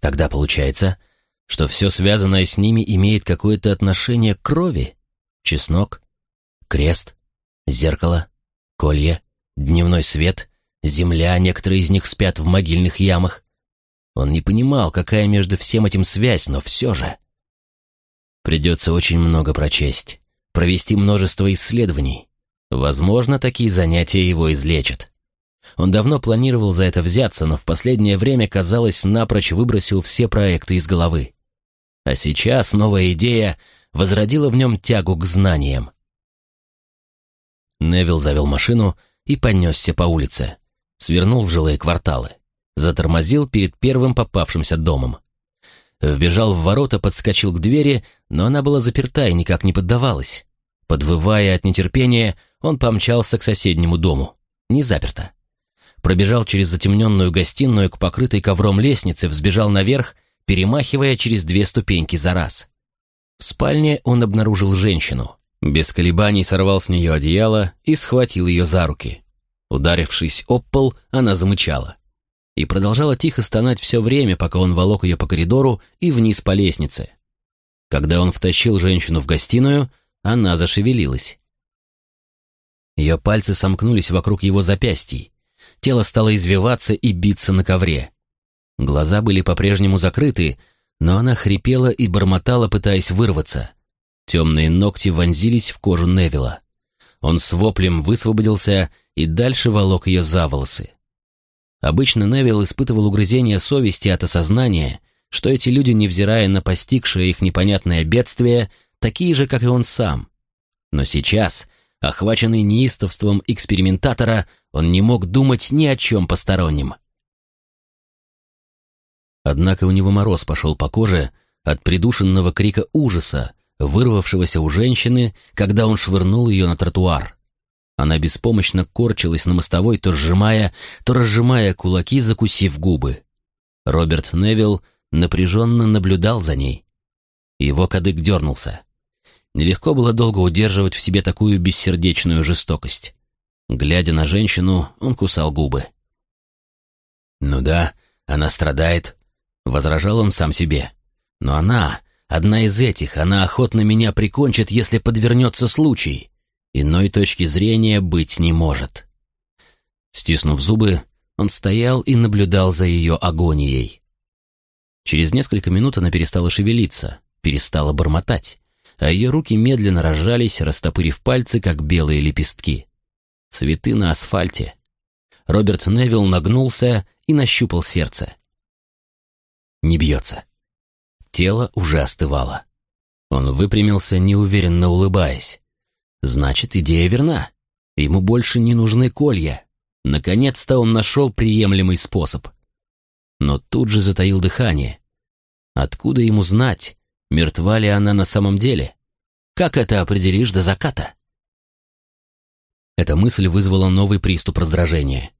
Тогда получается, что все связанное с ними имеет какое-то отношение к крови. Чеснок, крест, зеркало, колье, дневной свет, земля, некоторые из них спят в могильных ямах. Он не понимал, какая между всем этим связь, но все же... Придется очень много прочесть, провести множество исследований. Возможно, такие занятия его излечат. Он давно планировал за это взяться, но в последнее время, казалось, напрочь выбросил все проекты из головы. А сейчас новая идея возродила в нем тягу к знаниям. Невил завел машину и понесся по улице. Свернул в жилые кварталы. Затормозил перед первым попавшимся домом. Вбежал в ворота, подскочил к двери, но она была заперта и никак не поддавалась. Подвывая от нетерпения, он помчался к соседнему дому. Не заперто. Пробежал через затемненную гостиную к покрытой ковром лестнице, взбежал наверх, перемахивая через две ступеньки за раз. В спальне он обнаружил женщину. Без колебаний сорвал с нее одеяло и схватил ее за руки. Ударившись об пол, она замычала и продолжала тихо стонать все время, пока он волок ее по коридору и вниз по лестнице. Когда он втащил женщину в гостиную, она зашевелилась. Ее пальцы сомкнулись вокруг его запястий. Тело стало извиваться и биться на ковре. Глаза были по-прежнему закрыты, но она хрипела и бормотала, пытаясь вырваться. Темные ногти вонзились в кожу Невилла. Он с воплем высвободился и дальше волок ее за волосы. Обычно Невилл испытывал угрызение совести от осознания, что эти люди, невзирая на постигшее их непонятное бедствие, такие же, как и он сам. Но сейчас, охваченный неистовством экспериментатора, он не мог думать ни о чем постороннем. Однако у него мороз пошел по коже от придушенного крика ужаса, вырвавшегося у женщины, когда он швырнул ее на тротуар. Она беспомощно корчилась на мостовой, то сжимая, то разжимая кулаки, закусив губы. Роберт Невилл напряженно наблюдал за ней. Его кадык дернулся. Нелегко было долго удерживать в себе такую бессердечную жестокость. Глядя на женщину, он кусал губы. «Ну да, она страдает», — возражал он сам себе. «Но она, одна из этих, она охотно меня прикончит, если подвернется случай. Иной точки зрения быть не может. Стиснув зубы, он стоял и наблюдал за ее агонией. Через несколько минут она перестала шевелиться, перестала бормотать, а ее руки медленно разжались, растопырив пальцы, как белые лепестки. Цветы на асфальте. Роберт Невилл нагнулся и нащупал сердце. Не бьется. Тело уже остывало. Он выпрямился, неуверенно улыбаясь. Значит, идея верна. Ему больше не нужны колья. Наконец-то он нашел приемлемый способ. Но тут же затаил дыхание. Откуда ему знать, мертва ли она на самом деле? Как это определишь до заката? Эта мысль вызвала новый приступ раздражения.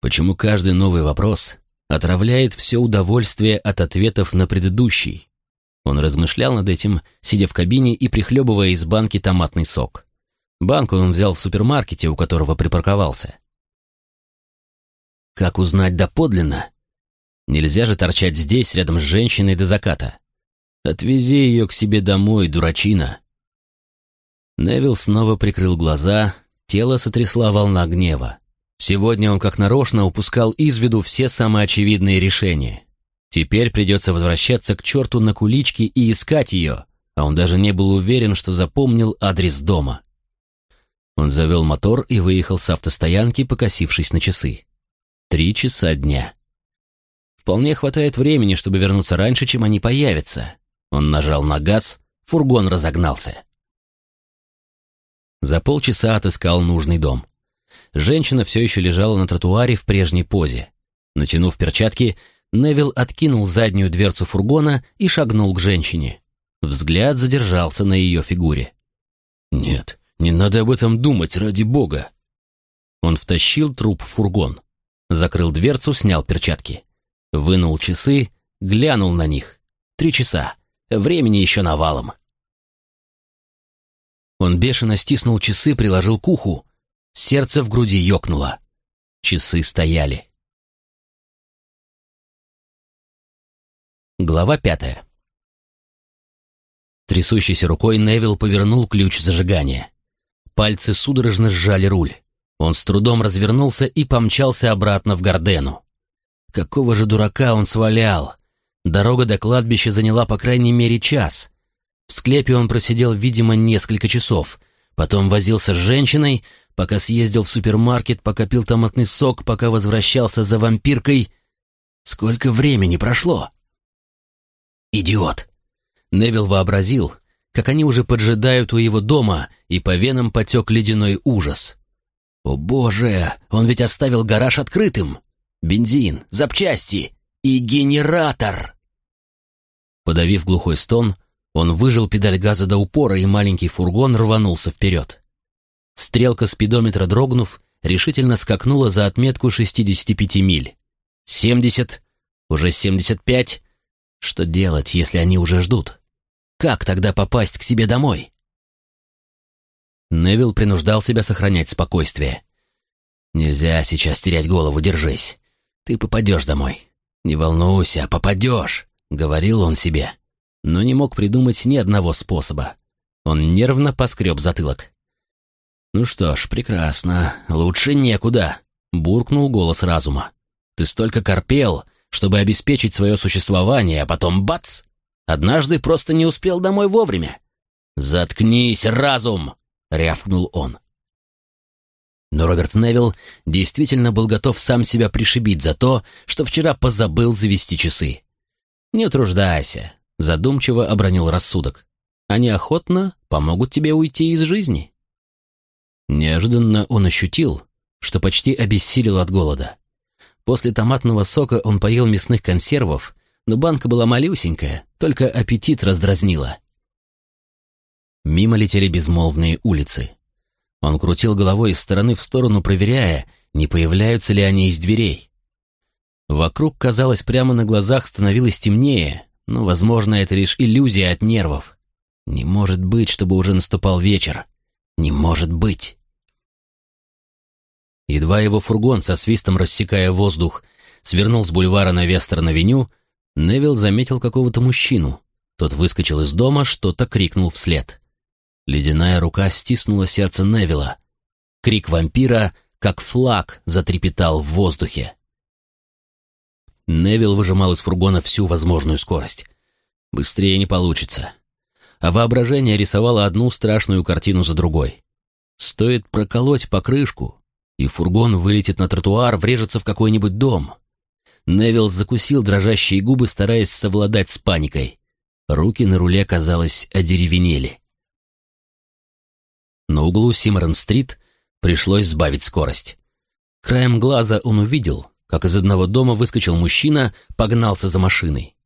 Почему каждый новый вопрос отравляет все удовольствие от ответов на предыдущий? Он размышлял над этим, сидя в кабине и прихлебывая из банки томатный сок. Банку он взял в супермаркете, у которого припарковался. Как узнать доподлинно? Нельзя же торчать здесь, рядом с женщиной до заката. Отвези ее к себе домой, дурачина. Невил снова прикрыл глаза, тело сотрясла волна гнева. Сегодня он как нарочно упускал из виду все самые очевидные решения. Теперь придется возвращаться к черту на кулички и искать ее, а он даже не был уверен, что запомнил адрес дома. Он завел мотор и выехал с автостоянки, покосившись на часы. Три часа дня. Вполне хватает времени, чтобы вернуться раньше, чем они появятся. Он нажал на газ, фургон разогнался. За полчаса отыскал нужный дом. Женщина все еще лежала на тротуаре в прежней позе. Натянув перчатки, Невил откинул заднюю дверцу фургона и шагнул к женщине. Взгляд задержался на ее фигуре. «Нет, не надо об этом думать, ради бога!» Он втащил труп в фургон, закрыл дверцу, снял перчатки. Вынул часы, глянул на них. Три часа. Времени еще навалом. Он бешено стиснул часы, приложил к уху. Сердце в груди ёкнуло. Часы стояли. Глава пятая. Трясущейся рукой Невил повернул ключ зажигания. Пальцы судорожно сжали руль. Он с трудом развернулся и помчался обратно в Гордену. Какого же дурака он свалял? Дорога до кладбища заняла по крайней мере час. В склепе он просидел, видимо, несколько часов. Потом возился с женщиной, пока съездил в супермаркет, пока пил томатный сок, пока возвращался за вампиркой. Сколько времени прошло? Идиот! Невил вообразил, как они уже поджидают у его дома, и по венам потек ледяной ужас. О боже, он ведь оставил гараж открытым! Бензин, запчасти и генератор! Подавив глухой стон, он выжил педаль газа до упора, и маленький фургон рванулся вперед. Стрелка спидометра дрогнув, решительно скакнула за отметку 65 миль. 70, уже 75. Что делать, если они уже ждут? Как тогда попасть к себе домой? Невил принуждал себя сохранять спокойствие. «Нельзя сейчас терять голову, держись. Ты попадешь домой. Не волнуйся, попадешь», — говорил он себе. Но не мог придумать ни одного способа. Он нервно поскреб затылок. «Ну что ж, прекрасно. Лучше некуда», — буркнул голос разума. «Ты столько корпел, чтобы обеспечить свое существование, а потом бац! Однажды просто не успел домой вовремя». «Заткнись, разум!» — рявкнул он. Но Роберт Невилл действительно был готов сам себя пришибить за то, что вчера позабыл завести часы. «Не утруждайся», — задумчиво обронил рассудок. «Они охотно помогут тебе уйти из жизни». Неожиданно он ощутил, что почти обессилел от голода. После томатного сока он поел мясных консервов, но банка была малюсенькая, только аппетит раздразнила. Мимо летели безмолвные улицы. Он крутил головой из стороны в сторону, проверяя, не появляются ли они из дверей. Вокруг, казалось, прямо на глазах становилось темнее, но, возможно, это лишь иллюзия от нервов. Не может быть, чтобы уже наступал вечер. Не может быть. Едва его фургон со свистом рассекая воздух свернул с бульвара на Вестерн-авеню, Невил заметил какого-то мужчину. Тот выскочил из дома, что-то крикнул вслед. Ледяная рука стиснула сердце Невила. Крик вампира, как флаг, затрепетал в воздухе. Невил выжимал из фургона всю возможную скорость. Быстрее не получится а воображение рисовало одну страшную картину за другой. Стоит проколоть покрышку, и фургон вылетит на тротуар, врежется в какой-нибудь дом. Невил закусил дрожащие губы, стараясь совладать с паникой. Руки на руле, казалось, одеревенели. На углу Симмерон-стрит пришлось сбавить скорость. Краем глаза он увидел, как из одного дома выскочил мужчина, погнался за машиной.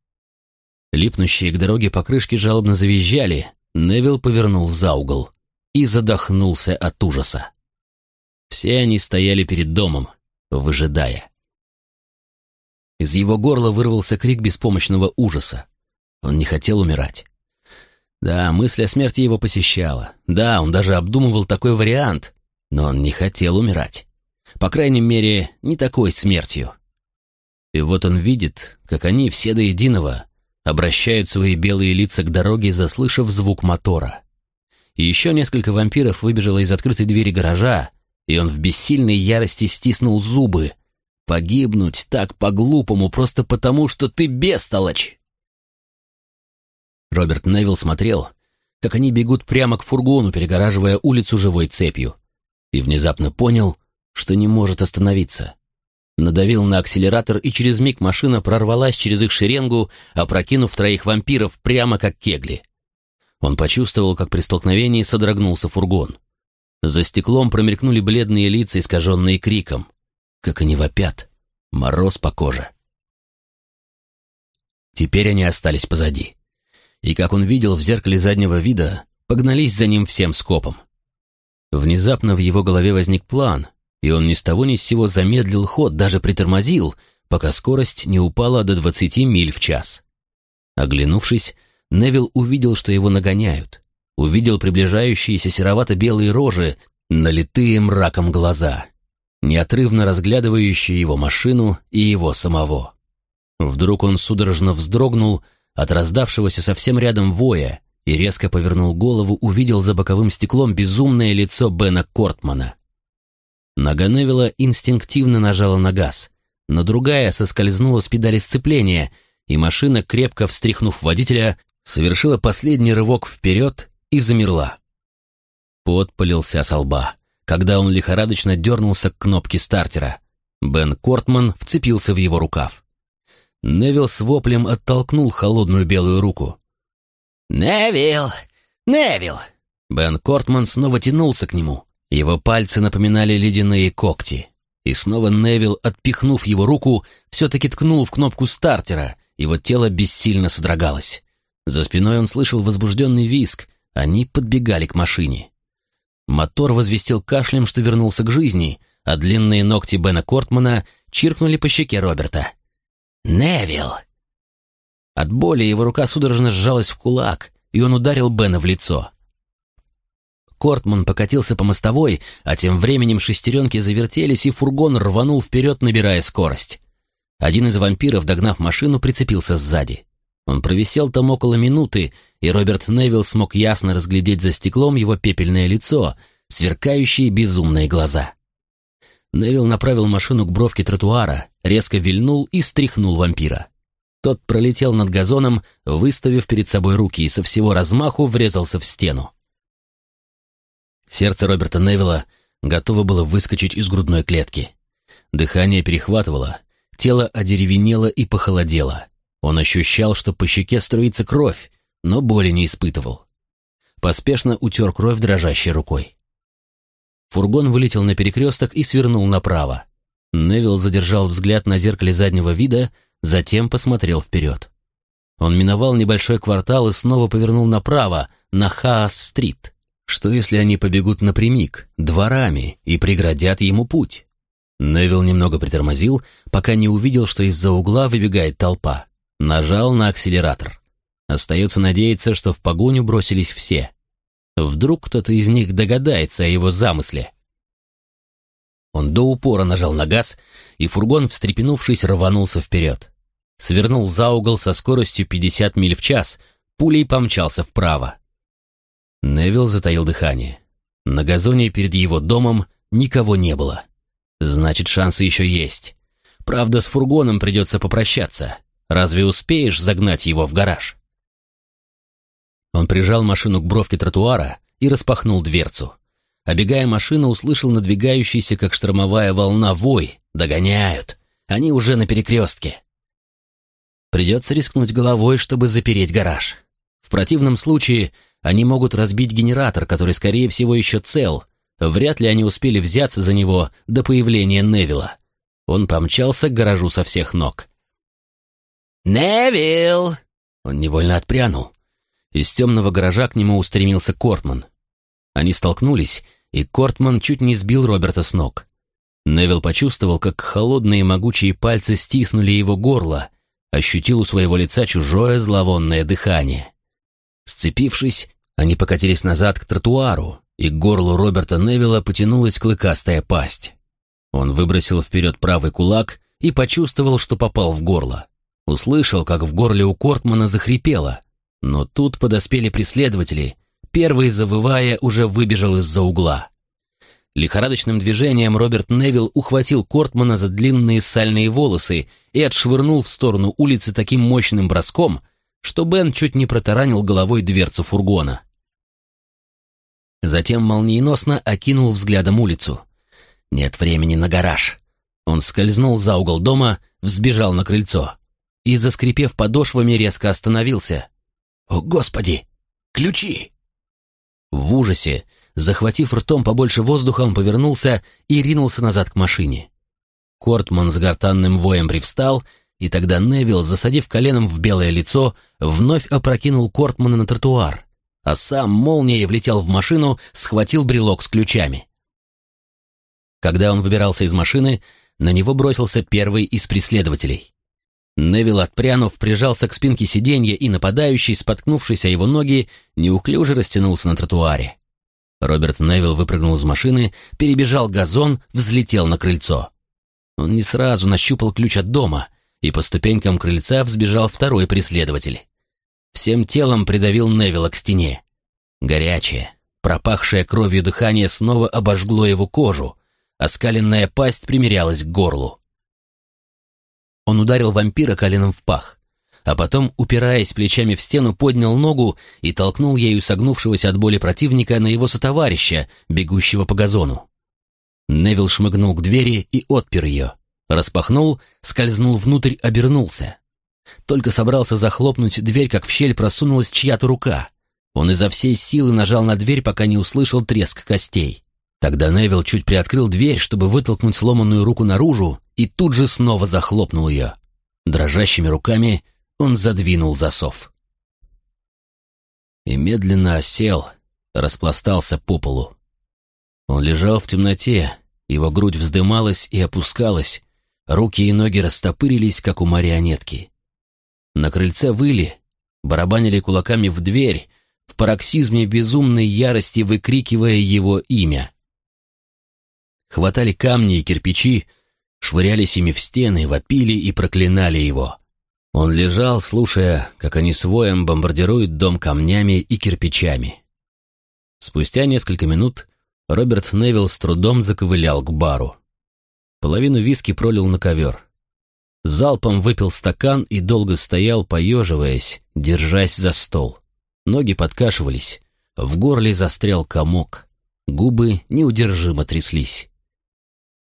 Липнущие к дороге покрышки жалобно завизжали. Невил повернул за угол и задохнулся от ужаса. Все они стояли перед домом, выжидая. Из его горла вырвался крик беспомощного ужаса. Он не хотел умирать. Да, мысль о смерти его посещала. Да, он даже обдумывал такой вариант, но он не хотел умирать. По крайней мере, не такой смертью. И вот он видит, как они все до единого обращают свои белые лица к дороге, заслышав звук мотора. И еще несколько вампиров выбежало из открытой двери гаража, и он в бессильной ярости стиснул зубы. Погибнуть так по-глупому, просто потому, что ты бестолочь! Роберт Невилл смотрел, как они бегут прямо к фургону, перегораживая улицу живой цепью, и внезапно понял, что не может остановиться. Надавил на акселератор, и через миг машина прорвалась через их шеренгу, опрокинув троих вампиров прямо как кегли. Он почувствовал, как при столкновении содрогнулся фургон. За стеклом промелькнули бледные лица, искаженные криком. Как они вопят. Мороз по коже. Теперь они остались позади. И, как он видел в зеркале заднего вида, погнались за ним всем скопом. Внезапно в его голове возник план, и он ни с того ни с сего замедлил ход, даже притормозил, пока скорость не упала до 20 миль в час. Оглянувшись, Невил увидел, что его нагоняют. Увидел приближающиеся серовато-белые рожи, налитые мраком глаза, неотрывно разглядывающие его машину и его самого. Вдруг он судорожно вздрогнул от раздавшегося совсем рядом воя и резко повернул голову, увидел за боковым стеклом безумное лицо Бена Кортмана. Нога Невилла инстинктивно нажала на газ, но другая соскользнула с педали сцепления, и машина, крепко встряхнув водителя, совершила последний рывок вперед и замерла. Пот полился со лба, когда он лихорадочно дернулся к кнопке стартера. Бен Кортман вцепился в его рукав. Невил с воплем оттолкнул холодную белую руку. «Невил! Невил!» Бен Кортман снова тянулся к нему. Его пальцы напоминали ледяные когти. И снова Невил, отпихнув его руку, все-таки ткнул в кнопку стартера, его тело бессильно содрогалось. За спиной он слышал возбужденный визг, они подбегали к машине. Мотор возвестил кашлем, что вернулся к жизни, а длинные ногти Бена Кортмана чиркнули по щеке Роберта. «Невил!» От боли его рука судорожно сжалась в кулак, и он ударил Бена в лицо. Кортман покатился по мостовой, а тем временем шестеренки завертелись, и фургон рванул вперед, набирая скорость. Один из вампиров, догнав машину, прицепился сзади. Он провисел там около минуты, и Роберт Невилл смог ясно разглядеть за стеклом его пепельное лицо, сверкающие безумные глаза. Невилл направил машину к бровке тротуара, резко вильнул и стряхнул вампира. Тот пролетел над газоном, выставив перед собой руки и со всего размаху врезался в стену. Сердце Роберта Невилла готово было выскочить из грудной клетки. Дыхание перехватывало, тело одеревенело и похолодело. Он ощущал, что по щеке струится кровь, но боли не испытывал. Поспешно утер кровь дрожащей рукой. Фургон вылетел на перекресток и свернул направо. Невилл задержал взгляд на зеркале заднего вида, затем посмотрел вперед. Он миновал небольшой квартал и снова повернул направо, на Хаас-стрит. Что если они побегут напрямик, дворами, и преградят ему путь? Невилл немного притормозил, пока не увидел, что из-за угла выбегает толпа. Нажал на акселератор. Остается надеяться, что в погоню бросились все. Вдруг кто-то из них догадается о его замысле. Он до упора нажал на газ, и фургон, встрепенувшись, рванулся вперед. Свернул за угол со скоростью 50 миль в час, пулей помчался вправо. Невил затаил дыхание. На газоне перед его домом никого не было. Значит, шансы еще есть. Правда, с фургоном придется попрощаться. Разве успеешь загнать его в гараж? Он прижал машину к бровке тротуара и распахнул дверцу. Обегая машину, услышал надвигающийся, как штормовая волна, вой. Догоняют. Они уже на перекрестке. Придется рискнуть головой, чтобы запереть гараж. В противном случае они могут разбить генератор, который, скорее всего, еще цел. Вряд ли они успели взяться за него до появления Невилла. Он помчался к гаражу со всех ног. «Невилл!» Он невольно отпрянул. Из темного гаража к нему устремился Кортман. Они столкнулись, и Кортман чуть не сбил Роберта с ног. Невилл почувствовал, как холодные могучие пальцы стиснули его горло, ощутил у своего лица чужое зловонное дыхание. Сцепившись, они покатились назад к тротуару, и к горлу Роберта Невилла потянулась клыкастая пасть. Он выбросил вперед правый кулак и почувствовал, что попал в горло. Услышал, как в горле у Кортмана захрипело, но тут подоспели преследователи. Первый, завывая, уже выбежал из-за угла. Лихорадочным движением Роберт Невилл ухватил Кортмана за длинные сальные волосы и отшвырнул в сторону улицы таким мощным броском, что Бен чуть не протаранил головой дверцу фургона. Затем молниеносно окинул взглядом улицу. Нет времени на гараж. Он скользнул за угол дома, взбежал на крыльцо и, заскрипев подошвами, резко остановился. «О, Господи! Ключи!» В ужасе, захватив ртом побольше воздуха, он повернулся и ринулся назад к машине. Кортман с гортанным воем привстал, и тогда Невилл, засадив коленом в белое лицо, вновь опрокинул Кортмана на тротуар, а сам молнией влетел в машину, схватил брелок с ключами. Когда он выбирался из машины, на него бросился первый из преследователей. Невил, отпрянув, прижался к спинке сиденья, и нападающий, споткнувшись о его ноги, неуклюже растянулся на тротуаре. Роберт Невил выпрыгнул из машины, перебежал газон, взлетел на крыльцо. Он не сразу нащупал ключ от дома, и по ступенькам крыльца взбежал второй преследователь. Всем телом придавил Невилла к стене. Горячее, пропахшее кровью дыхание снова обожгло его кожу, а скаленная пасть примерялась к горлу. Он ударил вампира коленом в пах, а потом, упираясь плечами в стену, поднял ногу и толкнул ею согнувшегося от боли противника на его сотоварища, бегущего по газону. Невил шмыгнул к двери и отпер ее. Распахнул, скользнул внутрь, обернулся. Только собрался захлопнуть дверь, как в щель просунулась чья-то рука. Он изо всей силы нажал на дверь, пока не услышал треск костей. Тогда Невил чуть приоткрыл дверь, чтобы вытолкнуть сломанную руку наружу, и тут же снова захлопнул ее. Дрожащими руками он задвинул засов. И медленно осел, распластался по полу. Он лежал в темноте, его грудь вздымалась и опускалась, руки и ноги растопырились, как у марионетки. На крыльце выли, барабанили кулаками в дверь, в пароксизме безумной ярости выкрикивая его имя. Хватали камни и кирпичи, швырялись ими в стены, вопили и проклинали его. Он лежал, слушая, как они с воем бомбардируют дом камнями и кирпичами. Спустя несколько минут Роберт Невилл с трудом заковылял к бару. Половину виски пролил на ковер. Залпом выпил стакан и долго стоял, поеживаясь, держась за стол. Ноги подкашивались, в горле застрял комок, губы неудержимо тряслись.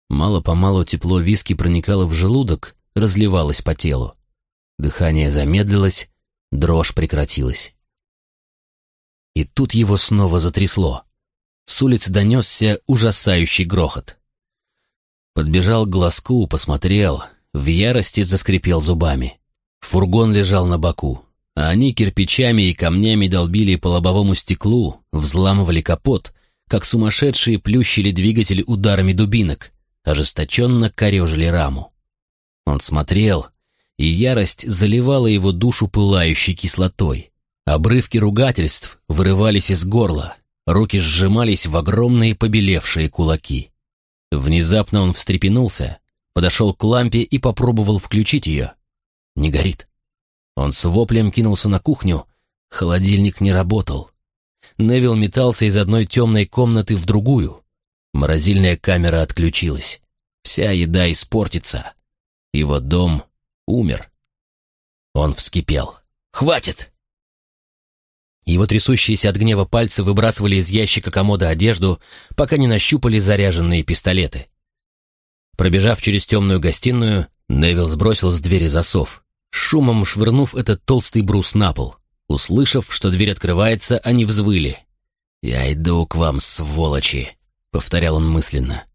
Мало-помалу тепло виски проникало в желудок, разливалось по телу. Дыхание замедлилось, дрожь прекратилась. И тут его снова затрясло. С улицы донесся ужасающий грохот. Подбежал к глазку, посмотрел, в ярости заскрипел зубами. Фургон лежал на боку, а они кирпичами и камнями долбили по лобовому стеклу, взламывали капот, как сумасшедшие плющили двигатель ударами дубинок, ожесточенно корежили раму. Он смотрел, и ярость заливала его душу пылающей кислотой. Обрывки ругательств вырывались из горла, руки сжимались в огромные побелевшие кулаки. Внезапно он встрепенулся, подошел к лампе и попробовал включить ее. Не горит. Он с воплем кинулся на кухню, холодильник не работал. Невил метался из одной темной комнаты в другую. Морозильная камера отключилась. Вся еда испортится. Его дом умер. Он вскипел. «Хватит!» Его трясущиеся от гнева пальцы выбрасывали из ящика комода одежду, пока не нащупали заряженные пистолеты. Пробежав через темную гостиную, Невил сбросил с двери засов, шумом швырнув этот толстый брус на пол. Услышав, что дверь открывается, они взвыли. «Я иду к вам, сволочи!» — повторял он мысленно.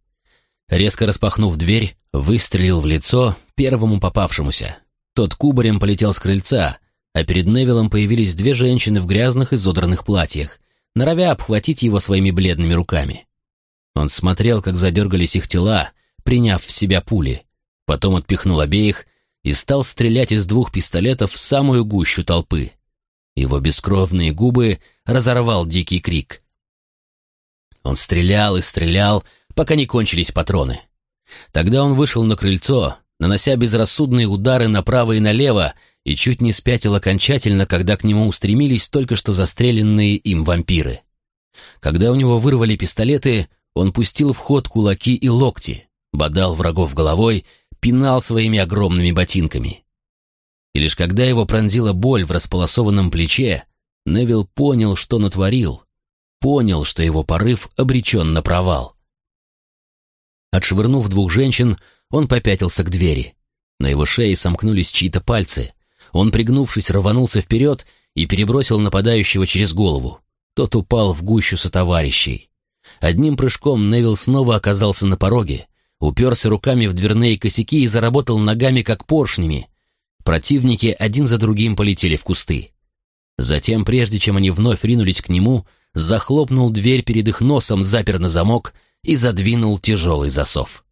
Резко распахнув дверь, выстрелил в лицо первому попавшемуся. Тот кубарем полетел с крыльца, а перед Невиллом появились две женщины в грязных и изодранных платьях, норовя обхватить его своими бледными руками. Он смотрел, как задергались их тела, приняв в себя пули, потом отпихнул обеих и стал стрелять из двух пистолетов в самую гущу толпы. Его бескровные губы разорвал дикий крик. Он стрелял и стрелял, пока не кончились патроны. Тогда он вышел на крыльцо, нанося безрассудные удары направо и налево, и чуть не спятил окончательно, когда к нему устремились только что застреленные им вампиры. Когда у него вырвали пистолеты, он пустил в ход кулаки и локти, бодал врагов головой, пинал своими огромными ботинками. И лишь когда его пронзила боль в располосованном плече, Невил понял, что натворил, понял, что его порыв обречен на провал. Отшвырнув двух женщин, он попятился к двери. На его шее сомкнулись чьи-то пальцы. Он, пригнувшись, рванулся вперед и перебросил нападающего через голову. Тот упал в гущу сотоварищей. Одним прыжком Невил снова оказался на пороге, уперся руками в дверные косяки и заработал ногами, как поршнями. Противники один за другим полетели в кусты. Затем, прежде чем они вновь ринулись к нему, захлопнул дверь перед их носом, запер на замок и задвинул тяжелый засов.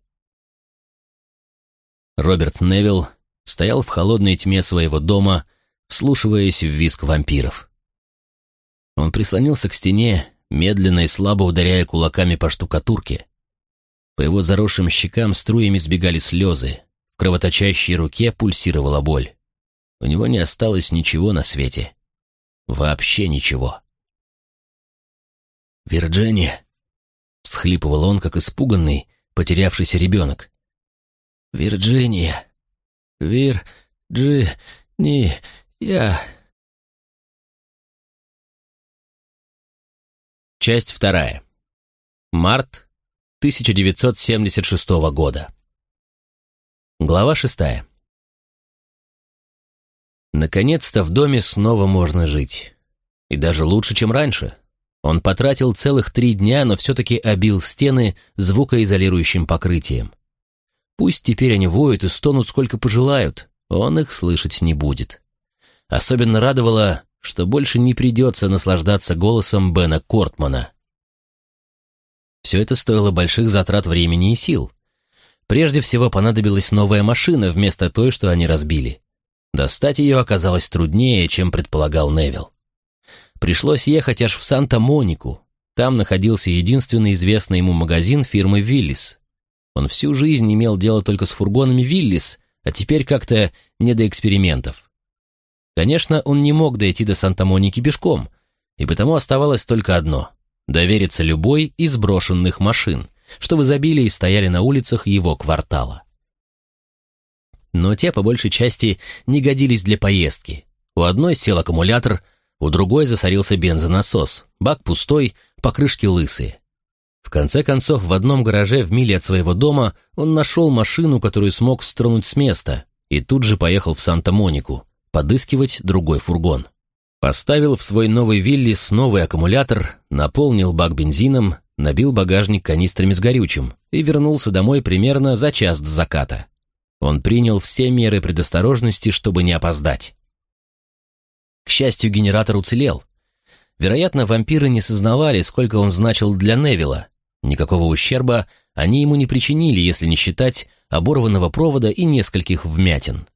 Роберт Невилл стоял в холодной тьме своего дома, вслушиваясь в визг вампиров. Он прислонился к стене, медленно и слабо ударяя кулаками по штукатурке. По его заросшим щекам струями сбегали слезы, В кровоточащей руке пульсировала боль. У него не осталось ничего на свете. Вообще ничего. «Вирджиния!» — всхлипывал он, как испуганный, потерявшийся ребенок. «Вирджиния! Вир-джи-ни... я...» Часть вторая. Март 1976 года. Глава шестая. Наконец-то в доме снова можно жить. И даже лучше, чем раньше. Он потратил целых три дня, но все-таки обил стены звукоизолирующим покрытием. Пусть теперь они воют и стонут сколько пожелают, он их слышать не будет. Особенно радовало, что больше не придется наслаждаться голосом Бена Кортмана. Все это стоило больших затрат времени и сил. Прежде всего понадобилась новая машина вместо той, что они разбили. Достать ее оказалось труднее, чем предполагал Невил. Пришлось ехать аж в Санта-Монику. Там находился единственный известный ему магазин фирмы «Виллис». Он всю жизнь имел дело только с фургонами «Виллис», а теперь как-то не до экспериментов. Конечно, он не мог дойти до Санта-Моники пешком, и потому оставалось только одно — довериться любой из брошенных машин, что в изобилии стояли на улицах его квартала. Но те, по большей части, не годились для поездки. У одной сел аккумулятор, у другой засорился бензонасос, бак пустой, покрышки лысые. В конце концов, в одном гараже в миле от своего дома он нашел машину, которую смог стронуть с места, и тут же поехал в Санта-Монику, подыскивать другой фургон. Поставил в свой новый Виллис новый аккумулятор, наполнил бак бензином, набил багажник канистрами с горючим и вернулся домой примерно за час до заката. Он принял все меры предосторожности, чтобы не опоздать. К счастью, генератор уцелел. Вероятно, вампиры не сознавали, сколько он значил для Невилла. Никакого ущерба они ему не причинили, если не считать оборванного провода и нескольких вмятин.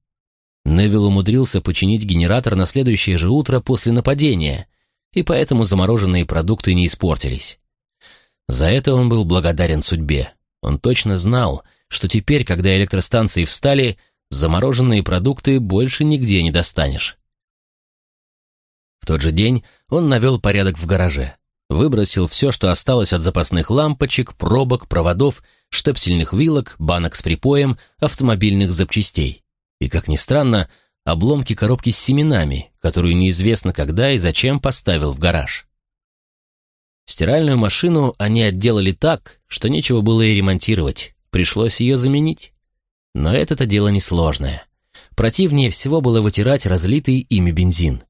Невилл умудрился починить генератор на следующее же утро после нападения, и поэтому замороженные продукты не испортились. За это он был благодарен судьбе. Он точно знал, что теперь, когда электростанции встали, замороженные продукты больше нигде не достанешь. В тот же день он навел порядок в гараже, выбросил все, что осталось от запасных лампочек, пробок, проводов, штепсельных вилок, банок с припоем, автомобильных запчастей и, как ни странно, обломки коробки с семенами, которую неизвестно когда и зачем поставил в гараж. Стиральную машину они отделали так, что нечего было и ремонтировать, пришлось ее заменить. Но это-то дело несложное. Противнее всего было вытирать разлитый ими бензин.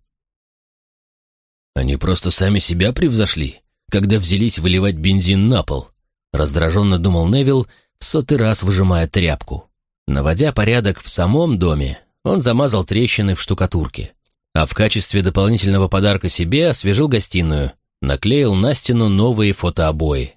Они просто сами себя превзошли, когда взялись выливать бензин на пол, раздраженно думал Невил, в сотый раз выжимая тряпку. Наводя порядок в самом доме, он замазал трещины в штукатурке, а в качестве дополнительного подарка себе освежил гостиную, наклеил на стену новые фотообои.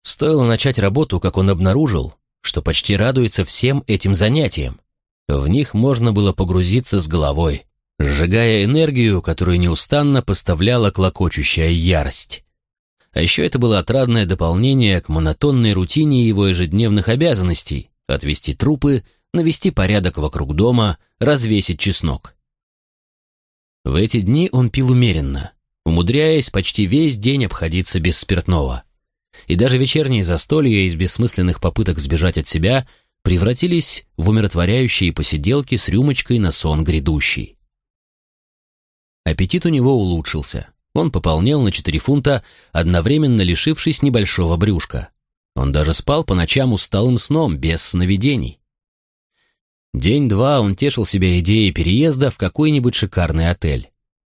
Стоило начать работу, как он обнаружил, что почти радуется всем этим занятиям. В них можно было погрузиться с головой, сжигая энергию, которую неустанно поставляла клокочущая ярость. А еще это было отрадное дополнение к монотонной рутине его ежедневных обязанностей, отвести трупы, навести порядок вокруг дома, развесить чеснок. В эти дни он пил умеренно, умудряясь почти весь день обходиться без спиртного. И даже вечерние застолья из бессмысленных попыток сбежать от себя превратились в умиротворяющие посиделки с рюмочкой на сон грядущий. Аппетит у него улучшился. Он пополнел на 4 фунта, одновременно лишившись небольшого брюшка. Он даже спал по ночам усталым сном, без сновидений. День-два он тешил себя идеей переезда в какой-нибудь шикарный отель.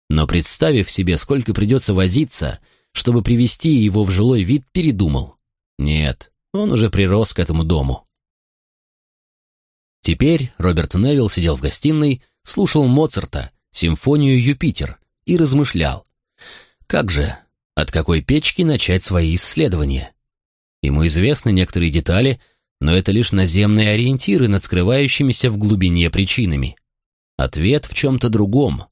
Но представив себе, сколько придется возиться, чтобы привести его в жилой вид, передумал. Нет, он уже прирос к этому дому. Теперь Роберт Невилл сидел в гостиной, слушал Моцарта, симфонию «Юпитер» и размышлял. Как же, от какой печки начать свои исследования? Ему известны некоторые детали, но это лишь наземные ориентиры над скрывающимися в глубине причинами. Ответ в чем-то другом.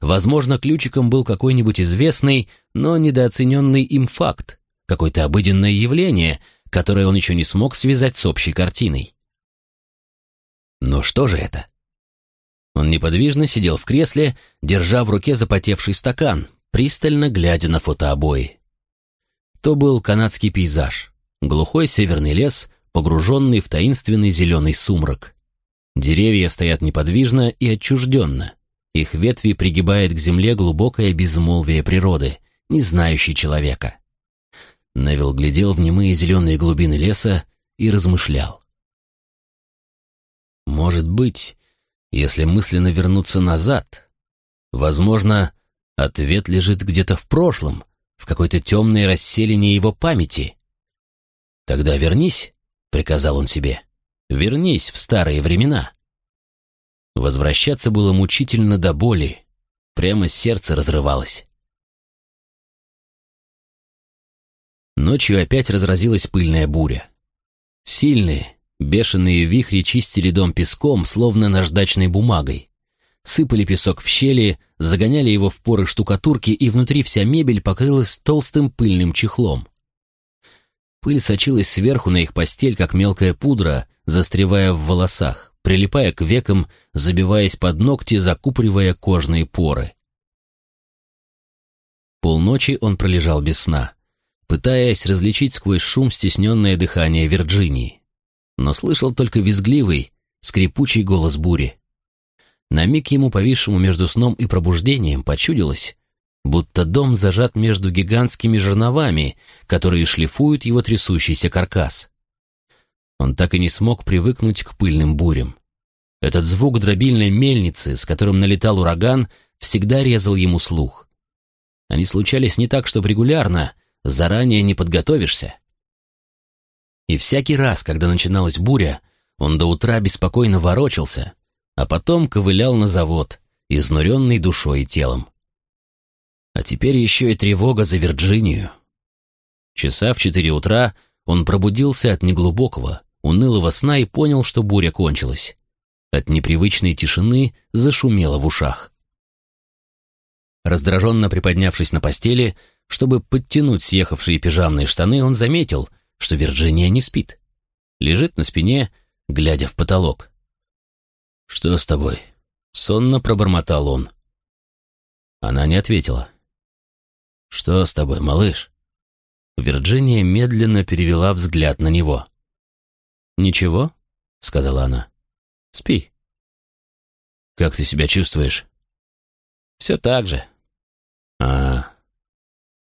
Возможно, ключиком был какой-нибудь известный, но недооцененный им факт, какое-то обыденное явление, которое он еще не смог связать с общей картиной. Но что же это? Он неподвижно сидел в кресле, держа в руке запотевший стакан, пристально глядя на фотообои. То был канадский пейзаж, глухой северный лес, погруженный в таинственный зеленый сумрак. Деревья стоят неподвижно и отчужденно. Их ветви пригибает к земле глубокое безмолвие природы, не знающей человека. Невил глядел в немые зеленые глубины леса и размышлял. Может быть, если мысленно вернуться назад, возможно, ответ лежит где-то в прошлом, в какой-то темной расселине его памяти. «Тогда вернись», — приказал он себе, — «вернись в старые времена». Возвращаться было мучительно до боли, прямо сердце разрывалось. Ночью опять разразилась пыльная буря. Сильные, бешеные вихри чистили дом песком, словно наждачной бумагой. Сыпали песок в щели, загоняли его в поры штукатурки, и внутри вся мебель покрылась толстым пыльным чехлом. Пыль сочилась сверху на их постель, как мелкая пудра, застревая в волосах, прилипая к векам, забиваясь под ногти, закупоривая кожные поры. Полночи он пролежал без сна пытаясь различить сквозь шум стесненное дыхание Вирджинии. Но слышал только визгливый, скрипучий голос бури. На миг ему, повисшему между сном и пробуждением, почудилось, будто дом зажат между гигантскими жерновами, которые шлифуют его трясущийся каркас. Он так и не смог привыкнуть к пыльным бурям. Этот звук дробильной мельницы, с которым налетал ураган, всегда резал ему слух. Они случались не так, чтобы регулярно, заранее не подготовишься. И всякий раз, когда начиналась буря, он до утра беспокойно ворочался, а потом ковылял на завод, изнуренный душой и телом. А теперь еще и тревога за Вирджинию. Часа в четыре утра он пробудился от неглубокого, унылого сна и понял, что буря кончилась. От непривычной тишины зашумело в ушах. Раздраженно приподнявшись на постели, чтобы подтянуть съехавшие пижамные штаны, он заметил, что Вирджиния не спит. Лежит на спине, глядя в потолок. «Что с тобой?» — сонно пробормотал он. Она не ответила. «Что с тобой, малыш?» Вирджиния медленно перевела взгляд на него. «Ничего», — сказала она. «Спи». «Как ты себя чувствуешь?» «Все так же». «А,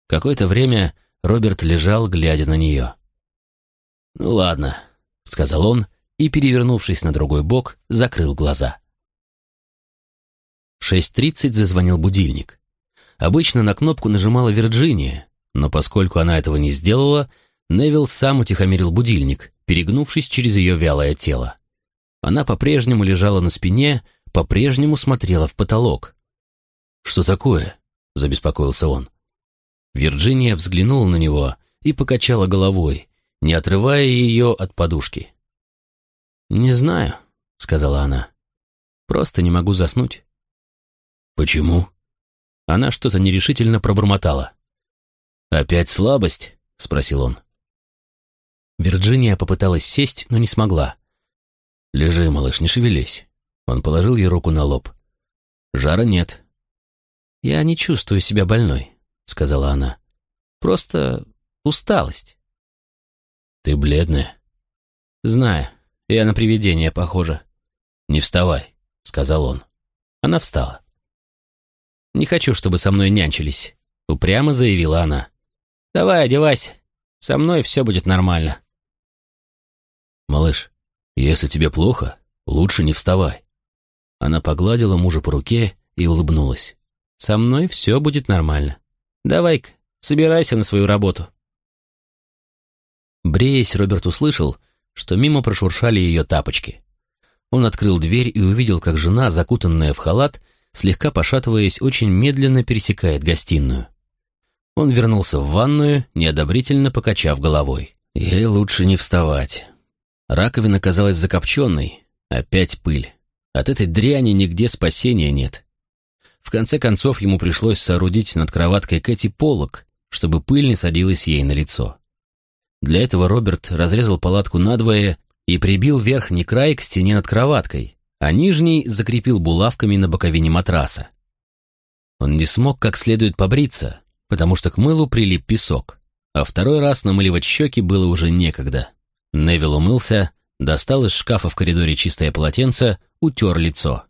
Какое-то время Роберт лежал, глядя на нее. «Ну ладно», — сказал он и, перевернувшись на другой бок, закрыл глаза. В 6.30 зазвонил будильник. Обычно на кнопку нажимала Вирджиния, но поскольку она этого не сделала, Невил сам утихомирил будильник, перегнувшись через ее вялое тело. Она по-прежнему лежала на спине, по-прежнему смотрела в потолок. «Что такое?» — забеспокоился он. Вирджиния взглянула на него и покачала головой, не отрывая ее от подушки. «Не знаю», — сказала она. «Просто не могу заснуть». «Почему?» Она что-то нерешительно пробормотала. «Опять слабость?» — спросил он. Вирджиния попыталась сесть, но не смогла. «Лежи, малыш, не шевелись». Он положил ей руку на лоб. «Жара нет». «Я не чувствую себя больной. — сказала она. «Просто усталость». «Ты бледная?» «Знаю. Я на привидение похожа». «Не вставай», — сказал он. Она встала. «Не хочу, чтобы со мной нянчились», — упрямо заявила она. «Давай, одевайся. Со мной все будет нормально». «Малыш, если тебе плохо, лучше не вставай». Она погладила мужа по руке и улыбнулась. «Со мной все будет нормально». Давай-ка, собирайся на свою работу. Бреясь, Роберт услышал, что мимо прошуршали ее тапочки. Он открыл дверь и увидел, как жена, закутанная в халат, слегка пошатываясь, очень медленно пересекает гостиную. Он вернулся в ванную, неодобрительно покачав головой. Ей лучше не вставать. Раковина казалась закопченной. Опять пыль. От этой дряни нигде спасения нет. В конце концов, ему пришлось соорудить над кроваткой Кэти полок, чтобы пыль не садилась ей на лицо. Для этого Роберт разрезал палатку надвое и прибил верхний край к стене над кроваткой, а нижний закрепил булавками на боковине матраса. Он не смог как следует побриться, потому что к мылу прилип песок, а второй раз намыливать щеки было уже некогда. Невил умылся, достал из шкафа в коридоре чистое полотенце, утер лицо.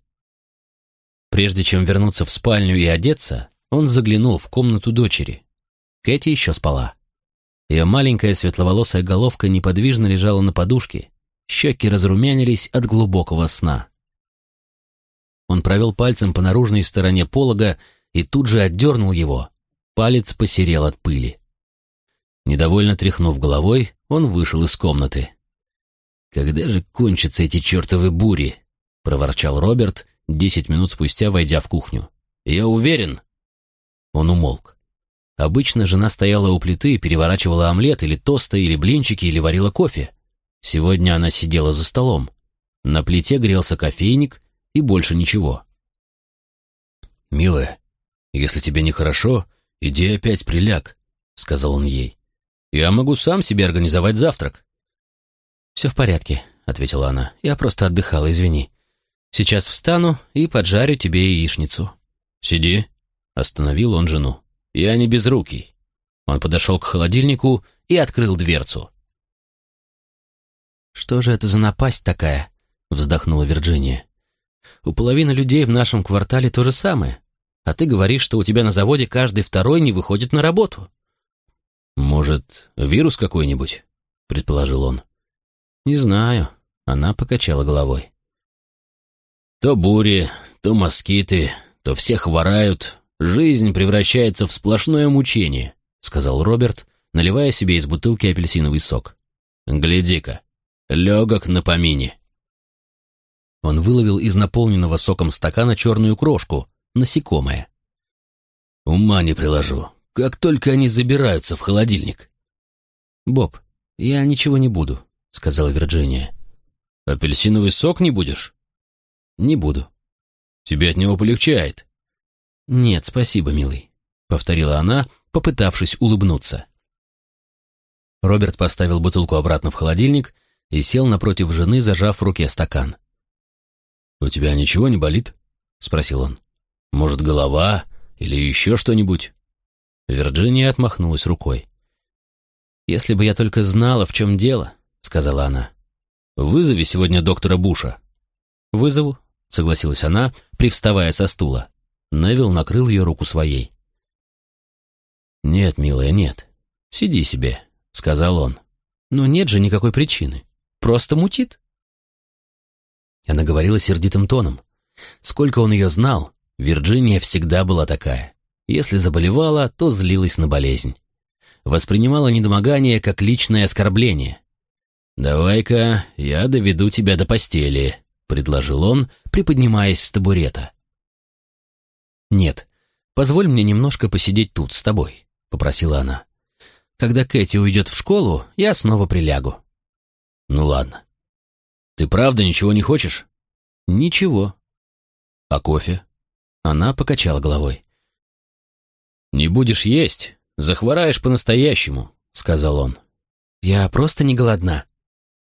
Прежде чем вернуться в спальню и одеться, он заглянул в комнату дочери. Кэти еще спала. Ее маленькая светловолосая головка неподвижно лежала на подушке, щеки разрумянились от глубокого сна. Он провел пальцем по наружной стороне полога и тут же отдернул его. Палец посерел от пыли. Недовольно тряхнув головой, он вышел из комнаты. «Когда же кончатся эти чертовы бури?» — проворчал Роберт, десять минут спустя войдя в кухню. «Я уверен». Он умолк. Обычно жена стояла у плиты переворачивала омлет или тосты, или блинчики, или варила кофе. Сегодня она сидела за столом. На плите грелся кофейник и больше ничего. «Милая, если тебе нехорошо, иди опять приляг», — сказал он ей. «Я могу сам себе организовать завтрак». «Все в порядке», — ответила она. «Я просто отдыхала, извини. Сейчас встану и поджарю тебе яичницу». «Сиди», — остановил он жену. «Я не безрукий». Он подошел к холодильнику и открыл дверцу. «Что же это за напасть такая?» — вздохнула Вирджиния. «У половины людей в нашем квартале то же самое, а ты говоришь, что у тебя на заводе каждый второй не выходит на работу». «Может, вирус какой-нибудь?» — предположил он. «Не знаю», — она покачала головой. «То бури, то москиты, то все хворают. Жизнь превращается в сплошное мучение», — сказал Роберт, наливая себе из бутылки апельсиновый сок. «Гляди-ка, легок на помине». Он выловил из наполненного соком стакана черную крошку, насекомое. «Ума не приложу. Как только они забираются в холодильник». «Боб, я ничего не буду», — сказала Вирджиния. «Апельсиновый сок не будешь?» «Не буду». «Тебе от него полегчает?» «Нет, спасибо, милый», — повторила она, попытавшись улыбнуться. Роберт поставил бутылку обратно в холодильник и сел напротив жены, зажав в руке стакан. «У тебя ничего не болит?» — спросил он. «Может, голова или еще что-нибудь?» Вирджиния отмахнулась рукой. «Если бы я только знала, в чем дело», — сказала она. «Вызови сегодня доктора Буша». «Вызову», — согласилась она, привставая со стула. Невил накрыл ее руку своей. «Нет, милая, нет. Сиди себе», — сказал он. «Но нет же никакой причины. Просто мутит». Она говорила сердитым тоном. Сколько он ее знал, Вирджиния всегда была такая. Если заболевала, то злилась на болезнь. Воспринимала недомогание как личное оскорбление. «Давай-ка я доведу тебя до постели», — предложил он, приподнимаясь с табурета. «Нет, позволь мне немножко посидеть тут с тобой», — попросила она. «Когда Кэти уйдет в школу, я снова прилягу». «Ну ладно. Ты правда ничего не хочешь?» «Ничего». «А кофе?» Она покачала головой. «Не будешь есть, захвораешь по-настоящему», — сказал он. «Я просто не голодна».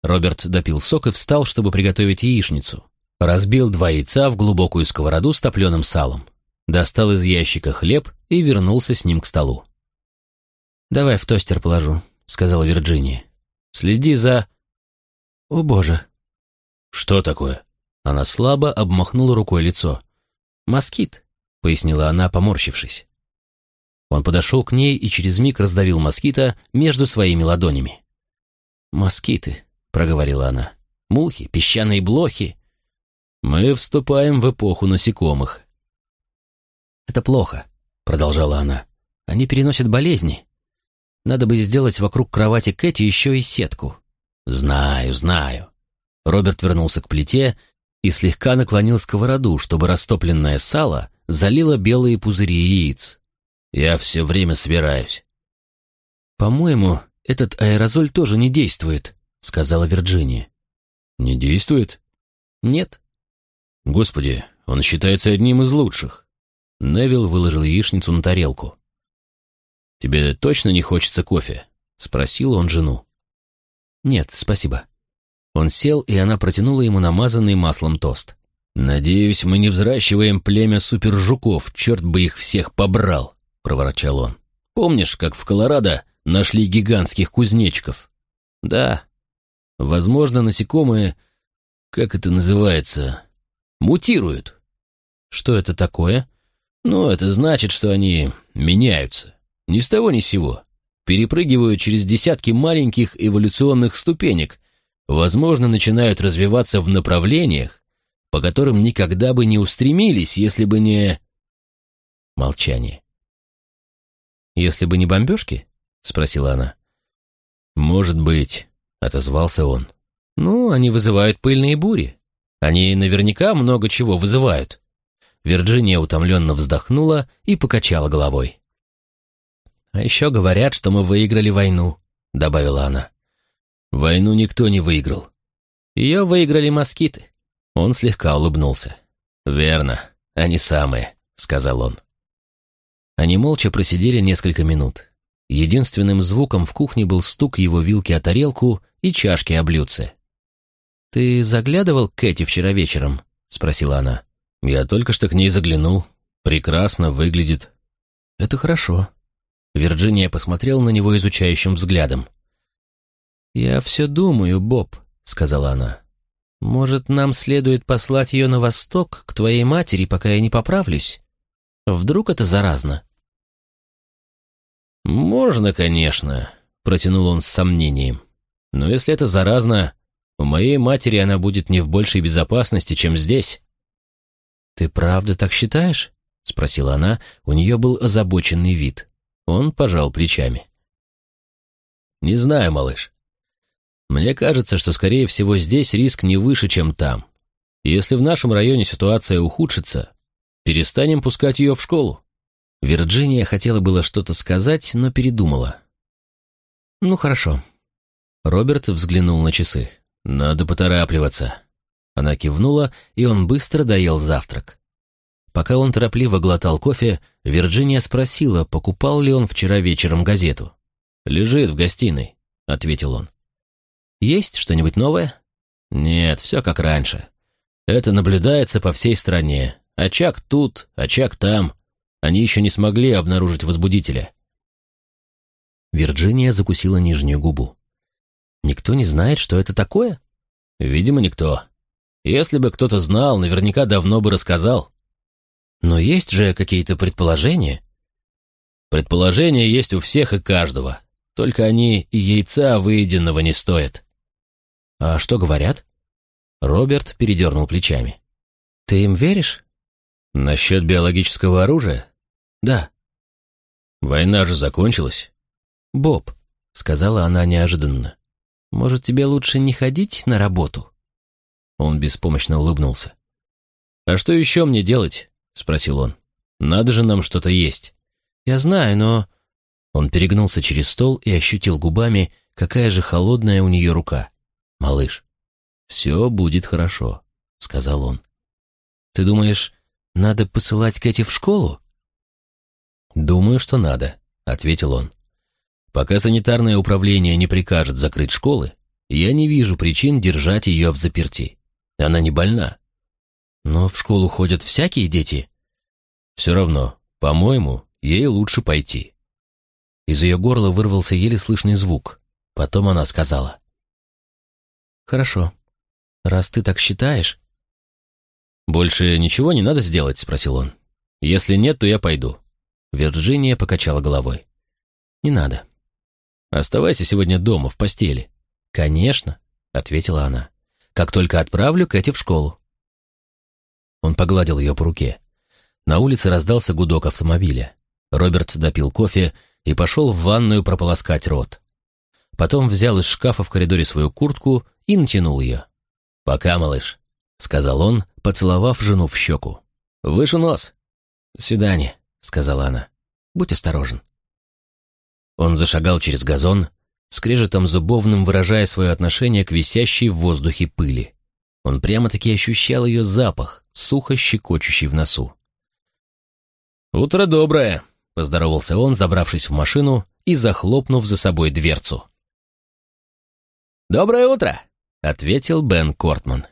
Роберт допил сок и встал, чтобы приготовить яичницу. Разбил два яйца в глубокую сковороду с топленым салом. Достал из ящика хлеб и вернулся с ним к столу. «Давай в тостер положу», — сказала Вирджиния. «Следи за...» «О, боже!» «Что такое?» Она слабо обмахнула рукой лицо. «Москит», — пояснила она, поморщившись. Он подошел к ней и через миг раздавил москита между своими ладонями. «Москиты», — проговорила она. «Мухи, песчаные блохи». «Мы вступаем в эпоху насекомых». «Это плохо», — продолжала она. «Они переносят болезни. Надо бы сделать вокруг кровати Кэти еще и сетку». «Знаю, знаю». Роберт вернулся к плите и слегка наклонил сковороду, чтобы растопленное сало залило белые пузыри яиц. «Я все время собираюсь». «По-моему, этот аэрозоль тоже не действует», — сказала Вирджиния. «Не действует?» «Нет». «Господи, он считается одним из лучших». Невил выложил яичницу на тарелку. «Тебе точно не хочется кофе?» — спросил он жену. «Нет, спасибо». Он сел, и она протянула ему намазанный маслом тост. «Надеюсь, мы не взращиваем племя супержуков, черт бы их всех побрал», — проворчал он. «Помнишь, как в Колорадо нашли гигантских кузнечиков?» «Да. Возможно, насекомые, как это называется, мутируют». «Что это такое?» «Ну, это значит, что они меняются. Ни с того ни с сего. Перепрыгивают через десятки маленьких эволюционных ступенек, возможно, начинают развиваться в направлениях, по которым никогда бы не устремились, если бы не... Молчание. «Если бы не бомбежки?» — спросила она. «Может быть», — отозвался он. «Ну, они вызывают пыльные бури. Они наверняка много чего вызывают». Вирджиния утомленно вздохнула и покачала головой. «А еще говорят, что мы выиграли войну», — добавила она. «Войну никто не выиграл. Ее выиграли москиты». Он слегка улыбнулся. «Верно, они самые», — сказал он. Они молча просидели несколько минут. Единственным звуком в кухне был стук его вилки о тарелку и чашки о блюдце. «Ты заглядывал к Кэти вчера вечером?» — спросила она. «Я только что к ней заглянул. Прекрасно выглядит». «Это хорошо». Вирджиния посмотрела на него изучающим взглядом. «Я все думаю, Боб», — сказала она. «Может, нам следует послать ее на восток, к твоей матери, пока я не поправлюсь? Вдруг это заразно?» «Можно, конечно», — протянул он с сомнением. «Но если это заразно, у моей матери она будет не в большей безопасности, чем здесь». «Ты правда так считаешь?» — спросила она. У нее был озабоченный вид. Он пожал плечами. «Не знаю, малыш. Мне кажется, что, скорее всего, здесь риск не выше, чем там. Если в нашем районе ситуация ухудшится, перестанем пускать ее в школу». Вирджиния хотела было что-то сказать, но передумала. «Ну, хорошо». Роберт взглянул на часы. «Надо поторапливаться». Она кивнула, и он быстро доел завтрак. Пока он торопливо глотал кофе, Вирджиния спросила, покупал ли он вчера вечером газету. «Лежит в гостиной», — ответил он. «Есть что-нибудь новое?» «Нет, все как раньше. Это наблюдается по всей стране. Очаг тут, очаг там. Они еще не смогли обнаружить возбудителя». Вирджиния закусила нижнюю губу. «Никто не знает, что это такое?» «Видимо, никто. Если бы кто-то знал, наверняка давно бы рассказал». «Но есть же какие-то предположения?» «Предположения есть у всех и каждого. Только они и яйца выеденного не стоят». «А что говорят?» Роберт передернул плечами. «Ты им веришь?» «Насчет биологического оружия?» «Да». «Война же закончилась». «Боб», — сказала она неожиданно, — «может, тебе лучше не ходить на работу?» Он беспомощно улыбнулся. «А что еще мне делать?» — спросил он. «Надо же нам что-то есть». «Я знаю, но...» Он перегнулся через стол и ощутил губами, какая же холодная у нее рука. «Малыш, все будет хорошо», — сказал он. «Ты думаешь, надо посылать Кэти в школу?» «Думаю, что надо», — ответил он. «Пока санитарное управление не прикажет закрыть школы, я не вижу причин держать ее в заперти. Она не больна». «Но в школу ходят всякие дети». «Все равно, по-моему, ей лучше пойти». Из ее горла вырвался еле слышный звук. Потом она сказала. «Хорошо. Раз ты так считаешь...» «Больше ничего не надо сделать?» — спросил он. «Если нет, то я пойду». Вирджиния покачала головой. «Не надо». «Оставайся сегодня дома, в постели». «Конечно», — ответила она. «Как только отправлю Кэти в школу». Он погладил ее по руке. На улице раздался гудок автомобиля. Роберт допил кофе и пошел в ванную прополоскать рот. Потом взял из шкафа в коридоре свою куртку и натянул ее. «Пока, малыш», — сказал он, поцеловав жену в щеку. «Выше нос». «Свидание», — сказала она. «Будь осторожен». Он зашагал через газон, скрежетом зубовным выражая свое отношение к висящей в воздухе пыли. Он прямо-таки ощущал ее запах, сухо щекочущий в носу. «Утро доброе», — поздоровался он, забравшись в машину и захлопнув за собой дверцу. «Доброе утро!» — ответил Бен Кортман.